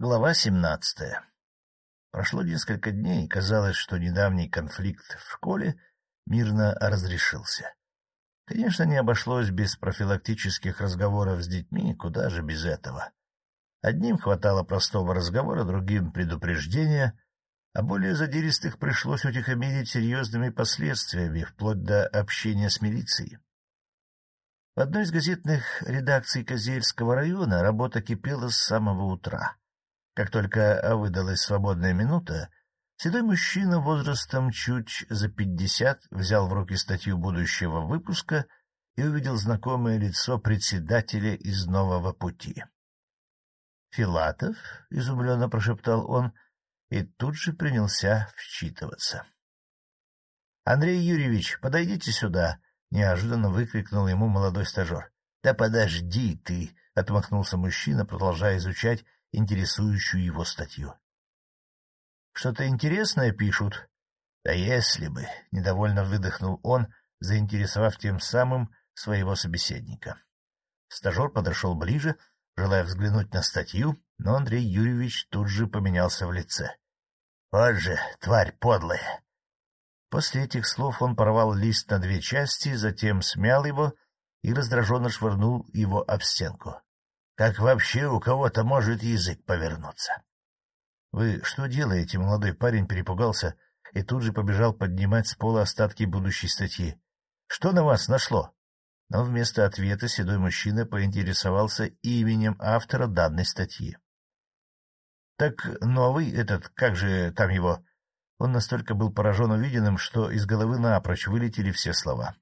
Глава семнадцатая Прошло несколько дней, и казалось, что недавний конфликт в школе мирно разрешился. Конечно, не обошлось без профилактических разговоров с детьми, куда же без этого. Одним хватало простого разговора, другим — предупреждения, а более задиристых пришлось утихомирить серьезными последствиями, вплоть до общения с милицией. В одной из газетных редакций Козельского района работа кипела с самого утра. Как только выдалась свободная минута, седой мужчина возрастом чуть за пятьдесят взял в руки статью будущего выпуска и увидел знакомое лицо председателя из «Нового пути». «Филатов?» — изумленно прошептал он и тут же принялся вчитываться. — Андрей Юрьевич, подойдите сюда! — неожиданно выкрикнул ему молодой стажер. — Да подожди ты! — отмахнулся мужчина, продолжая изучать интересующую его статью. — Что-то интересное пишут? — Да если бы! — недовольно выдохнул он, заинтересовав тем самым своего собеседника. Стажер подошел ближе, желая взглянуть на статью, но Андрей Юрьевич тут же поменялся в лице. — Вот же, тварь подлая! После этих слов он порвал лист на две части, затем смял его и раздраженно швырнул его об стенку. Как вообще у кого-то может язык повернуться? — Вы что делаете? — молодой парень перепугался и тут же побежал поднимать с пола остатки будущей статьи. — Что на вас нашло? Но вместо ответа седой мужчина поинтересовался именем автора данной статьи. — Так новый этот, как же там его? Он настолько был поражен увиденным, что из головы напрочь вылетели все слова.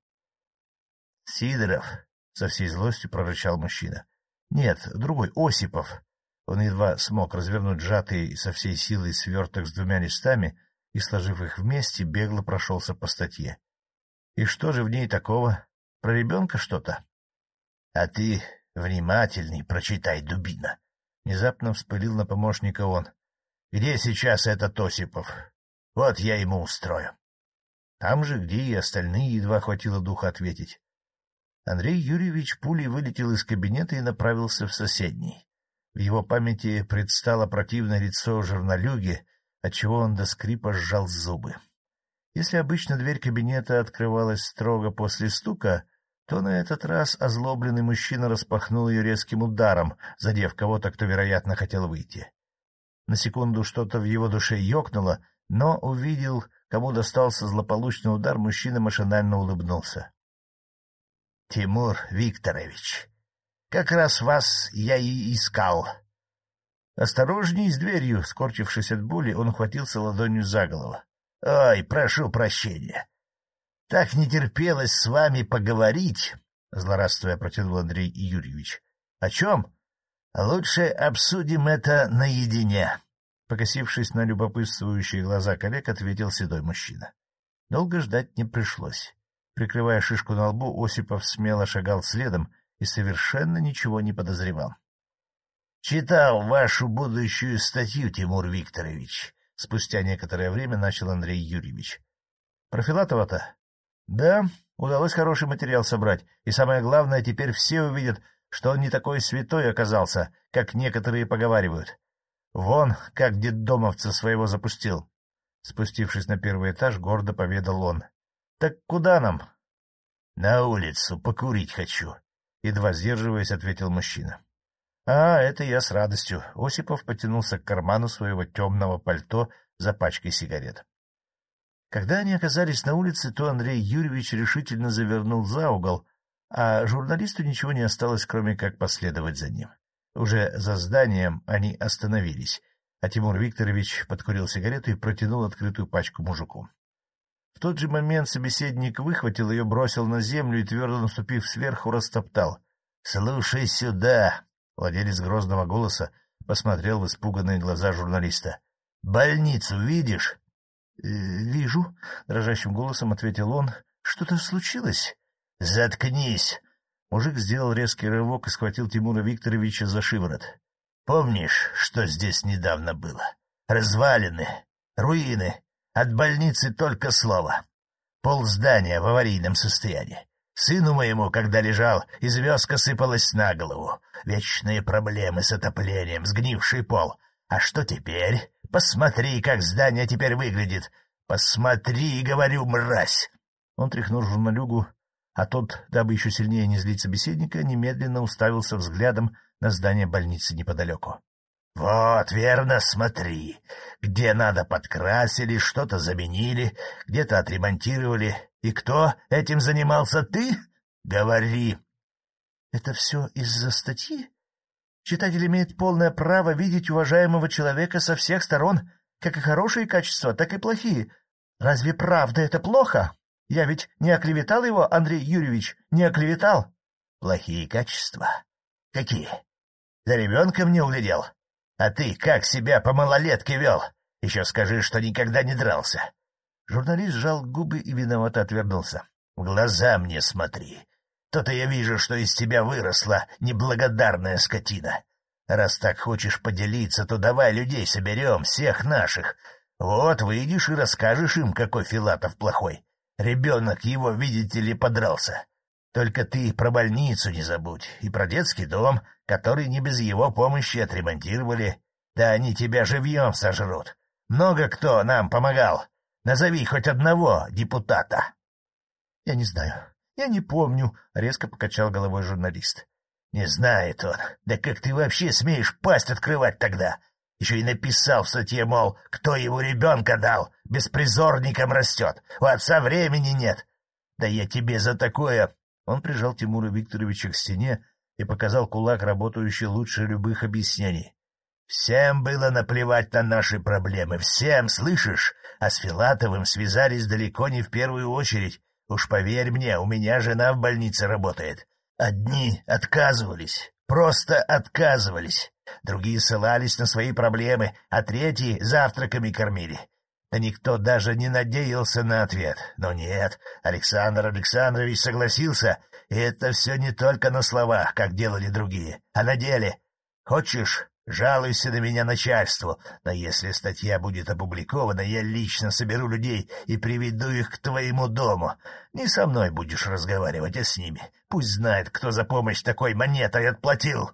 — Сидоров! — со всей злостью прорычал мужчина. Нет, другой, Осипов. Он едва смог развернуть сжатый со всей силой сверток с двумя листами и, сложив их вместе, бегло прошелся по статье. И что же в ней такого? Про ребенка что-то? — А ты внимательней прочитай, дубина. Внезапно вспылил на помощника он. — Где сейчас этот Осипов? Вот я ему устрою. Там же, где и остальные, едва хватило духа ответить. Андрей Юрьевич пулей вылетел из кабинета и направился в соседний. В его памяти предстало противное лицо журналюги, отчего он до скрипа сжал зубы. Если обычно дверь кабинета открывалась строго после стука, то на этот раз озлобленный мужчина распахнул ее резким ударом, задев кого-то, кто, вероятно, хотел выйти. На секунду что-то в его душе ёкнуло, но увидел, кому достался злополучный удар, мужчина машинально улыбнулся. Тимур Викторович, как раз вас я и искал. Осторожней с дверью, скорчившись от боли, он ухватился ладонью за голову. — Ой, прошу прощения. Так не терпелось с вами поговорить, — злорадствуя протянул Андрей Юрьевич. — О чем? — Лучше обсудим это наедине. Покосившись на любопытствующие глаза коллег, ответил седой мужчина. Долго ждать не пришлось. Прикрывая шишку на лбу, Осипов смело шагал следом и совершенно ничего не подозревал. — Читал вашу будущую статью, Тимур Викторович. Спустя некоторое время начал Андрей Юрьевич. — Про Филатова-то? — Да, удалось хороший материал собрать, и самое главное, теперь все увидят, что он не такой святой оказался, как некоторые поговаривают. Вон, как детдомовца своего запустил. Спустившись на первый этаж, гордо поведал он. Так куда нам? — На улицу, покурить хочу, — едва сдерживаясь, ответил мужчина. — А, это я с радостью. Осипов потянулся к карману своего темного пальто за пачкой сигарет. Когда они оказались на улице, то Андрей Юрьевич решительно завернул за угол, а журналисту ничего не осталось, кроме как последовать за ним. Уже за зданием они остановились, а Тимур Викторович подкурил сигарету и протянул открытую пачку мужику тот же момент собеседник выхватил ее, бросил на землю и, твердо наступив сверху, растоптал. — Слушай сюда! — владелец грозного голоса посмотрел в испуганные глаза журналиста. — Больницу видишь? «Э, — Вижу, — дрожащим голосом ответил он. — Что-то случилось? — Заткнись! Мужик сделал резкий рывок и схватил Тимура Викторовича за шиворот. — Помнишь, что здесь недавно было? Развалины, руины, от больницы только слово. Пол здания в аварийном состоянии. Сыну моему, когда лежал, известка сыпалась на голову. Вечные проблемы с отоплением, сгнивший пол. А что теперь? Посмотри, как здание теперь выглядит. Посмотри, говорю, мразь! Он тряхнул журналюгу, а тот, дабы еще сильнее не злить собеседника, немедленно уставился взглядом на здание больницы неподалеку. — Вот, верно, смотри. Где надо подкрасили, что-то заменили, где-то отремонтировали. И кто этим занимался? Ты? Говори. — Это все из-за статьи? Читатель имеет полное право видеть уважаемого человека со всех сторон, как и хорошие качества, так и плохие. Разве правда это плохо? Я ведь не оклеветал его, Андрей Юрьевич, не оклеветал. Плохие качества? Какие? За ребенком не углядел? А ты как себя по малолетке вел? Еще скажи, что никогда не дрался. Журналист сжал губы и виновато отвернулся. — В глаза мне смотри. То-то я вижу, что из тебя выросла неблагодарная скотина. Раз так хочешь поделиться, то давай людей соберем, всех наших. Вот, выйдешь и расскажешь им, какой Филатов плохой. Ребенок его, видите ли, подрался. Только ты про больницу не забудь и про детский дом, который не без его помощи отремонтировали. Да они тебя живьем сожрут. Много кто нам помогал. Назови хоть одного депутата. — Я не знаю. Я не помню, — резко покачал головой журналист. — Не знает он. Да как ты вообще смеешь пасть открывать тогда? Еще и написал в статье, мол, кто его ребенка дал, беспризорником растет, у отца времени нет. Да я тебе за такое... Он прижал Тимура Викторовича к стене и показал кулак, работающий лучше любых объяснений. Всем было наплевать на наши проблемы, всем, слышишь? А с Филатовым связались далеко не в первую очередь. Уж поверь мне, у меня жена в больнице работает. Одни отказывались, просто отказывались. Другие ссылались на свои проблемы, а третьи завтраками кормили. Никто даже не надеялся на ответ. Но нет, Александр Александрович согласился, и это все не только на словах, как делали другие, а на деле. Хочешь, жалуйся на меня начальству, но если статья будет опубликована, я лично соберу людей и приведу их к твоему дому. Не со мной будешь разговаривать, а с ними. Пусть знает, кто за помощь такой монетой отплатил.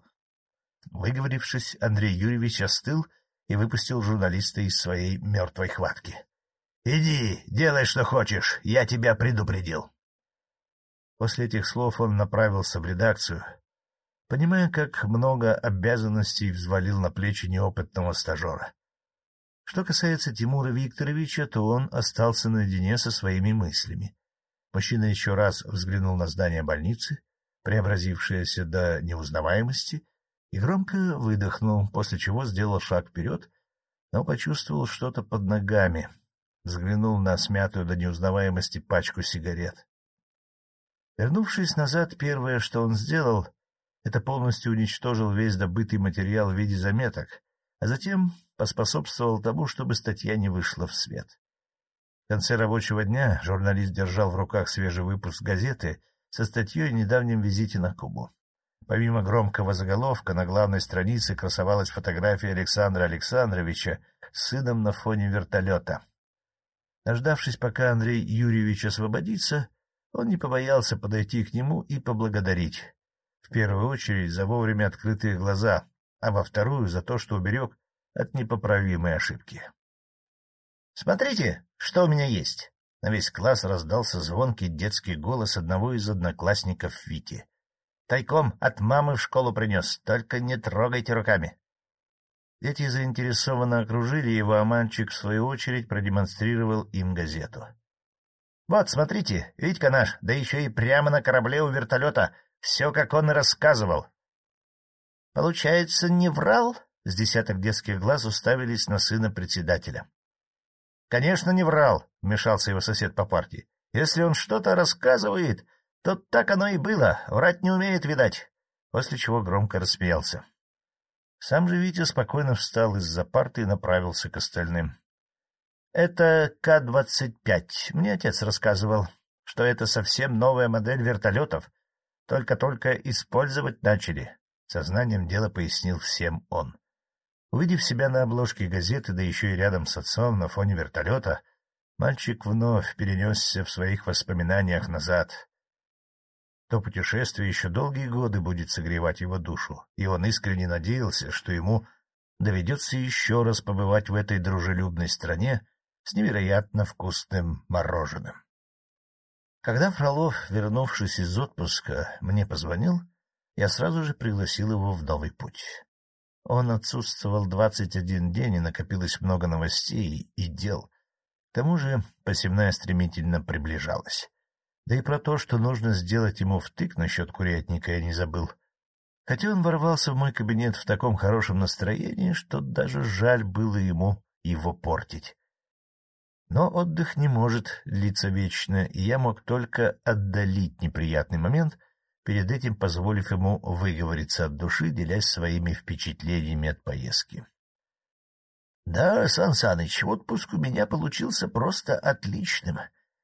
Выговорившись, Андрей Юрьевич остыл и выпустил журналиста из своей мертвой хватки. — Иди, делай, что хочешь, я тебя предупредил. После этих слов он направился в редакцию, понимая, как много обязанностей взвалил на плечи неопытного стажера. Что касается Тимура Викторовича, то он остался наедине со своими мыслями. Мужчина еще раз взглянул на здание больницы, преобразившееся до неузнаваемости, и громко выдохнул, после чего сделал шаг вперед, но почувствовал что-то под ногами, взглянул на смятую до неузнаваемости пачку сигарет. Вернувшись назад, первое, что он сделал, это полностью уничтожил весь добытый материал в виде заметок, а затем поспособствовал тому, чтобы статья не вышла в свет. В конце рабочего дня журналист держал в руках свежий выпуск газеты со статьей о недавнем визите на Кубу. Помимо громкого заголовка, на главной странице красовалась фотография Александра Александровича с сыном на фоне вертолета. Дождавшись, пока Андрей Юрьевич освободится, он не побоялся подойти к нему и поблагодарить. В первую очередь за вовремя открытые глаза, а во вторую за то, что уберег от непоправимой ошибки. — Смотрите, что у меня есть! На весь класс раздался звонкий детский голос одного из одноклассников Вити. Тайком от мамы в школу принес, только не трогайте руками. Дети заинтересованно окружили его, а мальчик, в свою очередь, продемонстрировал им газету. — Вот, смотрите, Витька наш, да еще и прямо на корабле у вертолета, все, как он и рассказывал. — Получается, не врал? — с десяток детских глаз уставились на сына председателя. — Конечно, не врал, — вмешался его сосед по партии. — Если он что-то рассказывает, Тут так оно и было, врать не умеет, видать, после чего громко рассмеялся. Сам же Витя спокойно встал из-за парты и направился к остальным. — Это К-25. Мне отец рассказывал, что это совсем новая модель вертолетов. Только-только использовать начали. Сознанием дела пояснил всем он. Увидев себя на обложке газеты, да еще и рядом с отцом на фоне вертолета, мальчик вновь перенесся в своих воспоминаниях назад, то путешествие еще долгие годы будет согревать его душу, и он искренне надеялся, что ему доведется еще раз побывать в этой дружелюбной стране с невероятно вкусным мороженым. Когда Фролов, вернувшись из отпуска, мне позвонил, я сразу же пригласил его в новый путь. Он отсутствовал двадцать один день, и накопилось много новостей и дел. К тому же посевная стремительно приближалась. Да и про то, что нужно сделать ему втык насчет курятника, я не забыл. Хотя он ворвался в мой кабинет в таком хорошем настроении, что даже жаль было ему его портить. Но отдых не может длиться вечно, и я мог только отдалить неприятный момент, перед этим позволив ему выговориться от души, делясь своими впечатлениями от поездки. — Да, Сан Саныч, отпуск у меня получился просто отличным.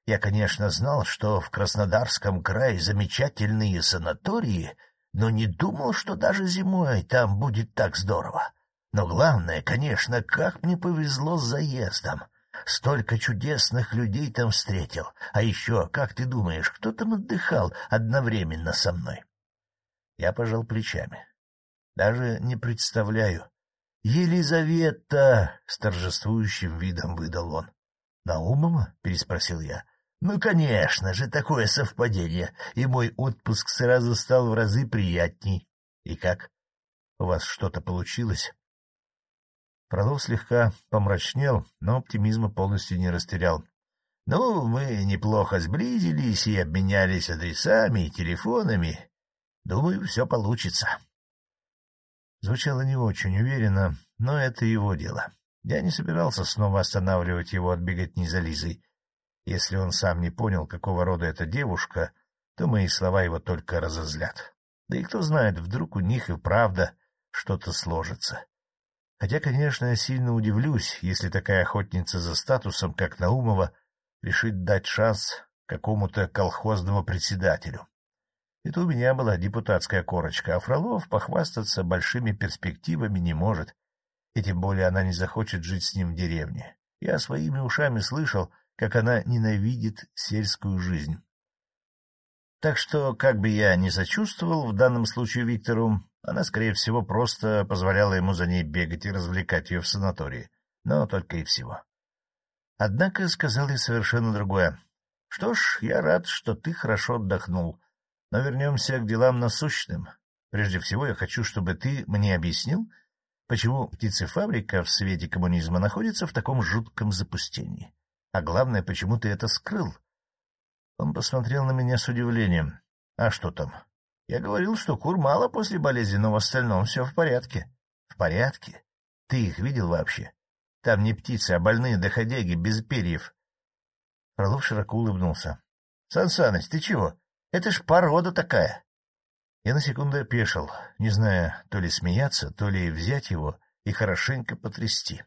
Я, конечно, знал, что в Краснодарском крае замечательные санатории, но не думал, что даже зимой там будет так здорово. Но главное, конечно, как мне повезло с заездом. Столько чудесных людей там встретил. А еще, как ты думаешь, кто там отдыхал одновременно со мной? Я пожал плечами. Даже не представляю. «Елизавета!» — с торжествующим видом выдал он. «Наумова?» — переспросил я. Ну, конечно же, такое совпадение, и мой отпуск сразу стал в разы приятней. И как? У вас что-то получилось? Фролов слегка помрачнел, но оптимизма полностью не растерял. Ну, мы неплохо сблизились и обменялись адресами и телефонами. Думаю, все получится. Звучало не очень уверенно, но это его дело. Я не собирался снова останавливать его от беготни за Лизой. Если он сам не понял, какого рода эта девушка, то мои слова его только разозлят. Да и кто знает, вдруг у них и правда что-то сложится. Хотя, конечно, я сильно удивлюсь, если такая охотница за статусом, как Наумова, решит дать шанс какому-то колхозному председателю. Это у меня была депутатская корочка, а Фролов похвастаться большими перспективами не может, и тем более она не захочет жить с ним в деревне. Я своими ушами слышал, как она ненавидит сельскую жизнь. Так что, как бы я ни сочувствовал в данном случае Виктору, она, скорее всего, просто позволяла ему за ней бегать и развлекать ее в санатории, но только и всего. Однако сказал ей совершенно другое. — Что ж, я рад, что ты хорошо отдохнул, но вернемся к делам насущным. Прежде всего, я хочу, чтобы ты мне объяснил, почему птицефабрика в свете коммунизма находится в таком жутком запустении. А главное, почему ты это скрыл? Он посмотрел на меня с удивлением. — А что там? Я говорил, что кур мало после болезни, но в остальном все в порядке. — В порядке? Ты их видел вообще? Там не птицы, а больные доходяги, без перьев. Фролов широко улыбнулся. — Сан ты чего? Это ж порода такая. Я на секунду опешил, не зная то ли смеяться, то ли взять его и хорошенько потрясти.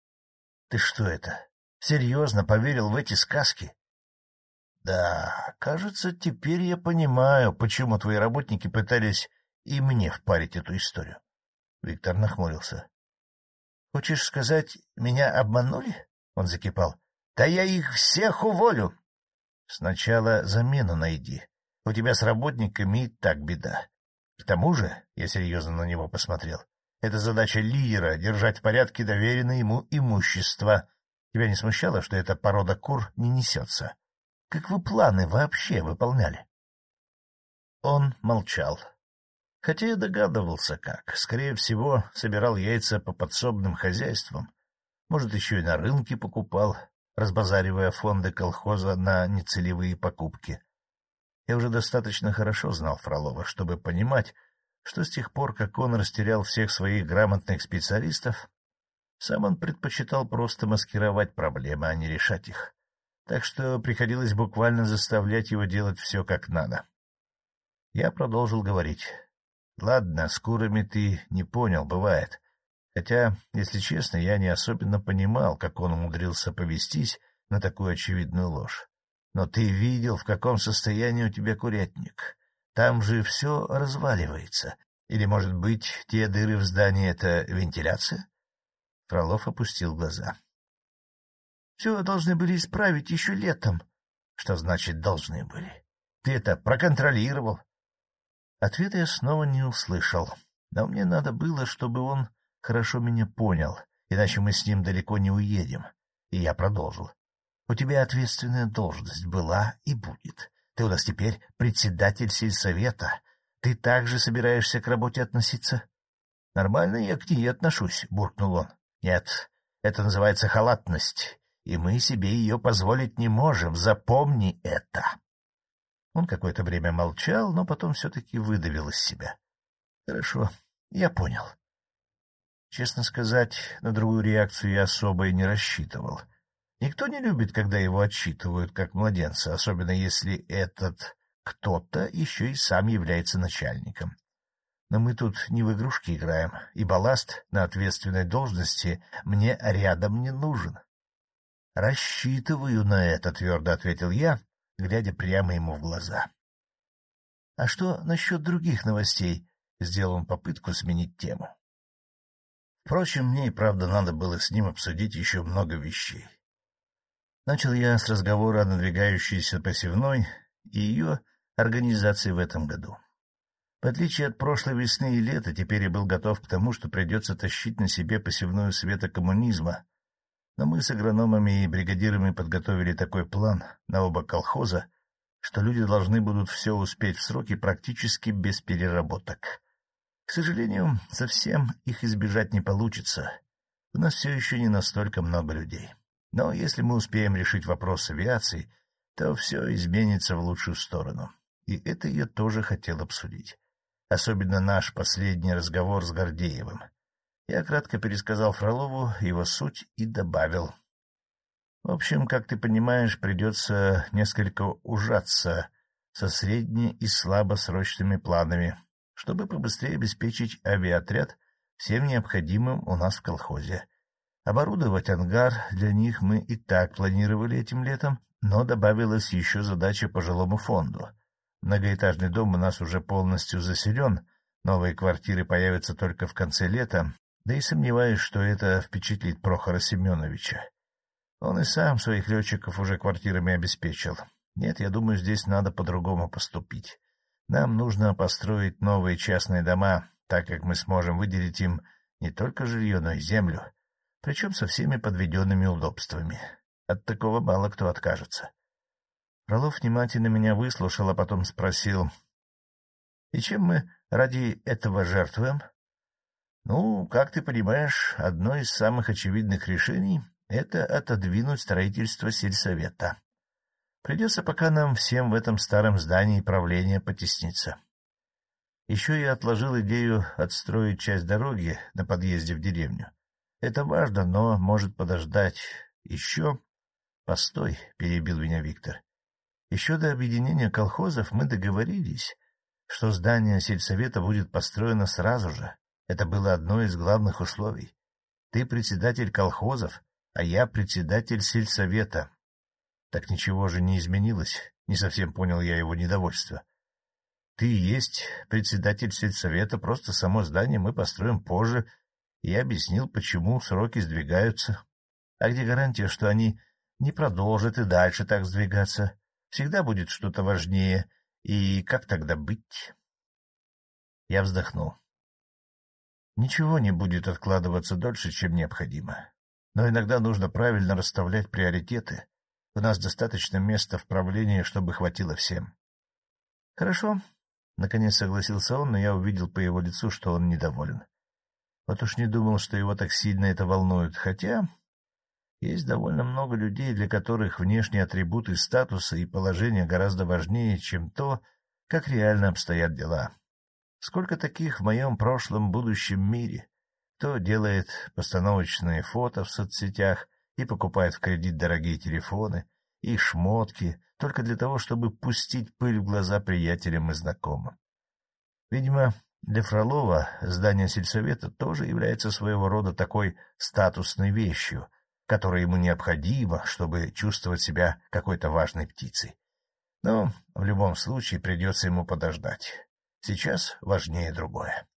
— Ты что это? Серьезно поверил в эти сказки? Да, кажется, теперь я понимаю, почему твои работники пытались и мне впарить эту историю. Виктор нахмурился. — Хочешь сказать, меня обманули? — он закипал. — Да я их всех уволю! — Сначала замену найди. У тебя с работниками и так беда. К тому же, я серьезно на него посмотрел, это задача лидера — держать в порядке доверенное ему имущество, Тебя не смущало, что эта порода кур не несется? Как вы планы вообще выполняли? Он молчал. Хотя я догадывался, как. Скорее всего, собирал яйца по подсобным хозяйствам. Может, еще и на рынке покупал, разбазаривая фонды колхоза на нецелевые покупки. Я уже достаточно хорошо знал Фролова, чтобы понимать, что с тех пор, как он растерял всех своих грамотных специалистов, сам он предпочитал просто маскировать проблемы, а не решать их. Так что приходилось буквально заставлять его делать все как надо. Я продолжил говорить. — Ладно, с курами ты не понял, бывает. Хотя, если честно, я не особенно понимал, как он умудрился повестись на такую очевидную ложь. Но ты видел, в каком состоянии у тебя курятник. Там же все разваливается. Или, может быть, те дыры в здании — это вентиляция? Фролов опустил глаза. — Все должны были исправить еще летом. — Что значит «должны были»? Ты это проконтролировал? Ответа я снова не услышал, но мне надо было, чтобы он хорошо меня понял, иначе мы с ним далеко не уедем. И я продолжил. У тебя ответственная должность была и будет. Ты у нас теперь председатель сельсовета. Ты также собираешься к работе относиться? — Нормально я к ней отношусь, — буркнул он. — Нет, это называется халатность, и мы себе ее позволить не можем. Запомни это. Он какое-то время молчал, но потом все-таки выдавил из себя. — Хорошо, я понял. Честно сказать, на другую реакцию я особо и не рассчитывал. Никто не любит, когда его отчитывают как младенца, особенно если этот кто-то еще и сам является начальником. Но мы тут не в игрушки играем, и балласт на ответственной должности мне рядом не нужен. — Рассчитываю на это, — твердо ответил я, глядя прямо ему в глаза. — А что насчет других новостей? — сделал он попытку сменить тему. Впрочем, мне и правда надо было с ним обсудить еще много вещей. Начал я с разговора о надвигающейся посевной и ее организации в этом году. В отличие от прошлой весны и лета, теперь я был готов к тому, что придется тащить на себе посевную света коммунизма. Но мы с агрономами и бригадирами подготовили такой план на оба колхоза, что люди должны будут все успеть в сроки практически без переработок. К сожалению, совсем их избежать не получится. У нас все еще не настолько много людей. Но если мы успеем решить вопрос с авиацией, то все изменится в лучшую сторону. И это я тоже хотел обсудить. Особенно наш последний разговор с Гордеевым. Я кратко пересказал Фролову его суть и добавил. В общем, как ты понимаешь, придется несколько ужаться со средне- и слабосрочными планами, чтобы побыстрее обеспечить авиаотряд всем необходимым у нас в колхозе. Оборудовать ангар для них мы и так планировали этим летом, но добавилась еще задача по жилому фонду. Многоэтажный дом у нас уже полностью заселен, новые квартиры появятся только в конце лета, да и сомневаюсь, что это впечатлит Прохора Семеновича. Он и сам своих летчиков уже квартирами обеспечил. Нет, я думаю, здесь надо по-другому поступить. Нам нужно построить новые частные дома, так как мы сможем выделить им не только жилье, но и землю — причем со всеми подведенными удобствами. От такого мало кто откажется. Фролов внимательно меня выслушал, а потом спросил, — И чем мы ради этого жертвуем? — Ну, как ты понимаешь, одно из самых очевидных решений — это отодвинуть строительство сельсовета. Придется пока нам всем в этом старом здании правления потесниться. Еще я отложил идею отстроить часть дороги на подъезде в деревню. Это важно, но может подождать. Еще... Постой, — перебил меня Виктор. Еще до объединения колхозов мы договорились, что здание сельсовета будет построено сразу же. Это было одно из главных условий. Ты председатель колхозов, а я председатель сельсовета. Так ничего же не изменилось, не совсем понял я его недовольство. Ты есть председатель сельсовета, просто само здание мы построим позже и объяснил, почему сроки сдвигаются. А где гарантия, что они не продолжат и дальше так сдвигаться? Всегда будет что-то важнее, и как тогда быть? Я вздохнул. Ничего не будет откладываться дольше, чем необходимо. Но иногда нужно правильно расставлять приоритеты. У нас достаточно места в правлении, чтобы хватило всем. — Хорошо, — наконец согласился он, но я увидел по его лицу, что он недоволен. Вот уж не думал, что его так сильно это волнует, хотя есть довольно много людей, для которых внешние атрибуты статуса и положения гораздо важнее, чем то, как реально обстоят дела. Сколько таких в моем прошлом будущем мире? Кто делает постановочные фото в соцсетях и покупает в кредит дорогие телефоны и шмотки только для того, чтобы пустить пыль в глаза приятелям и знакомым. Видимо, для Фролова здание сельсовета тоже является своего рода такой статусной вещью, которая ему необходима, чтобы чувствовать себя какой-то важной птицей. Но в любом случае придется ему подождать. Сейчас важнее другое.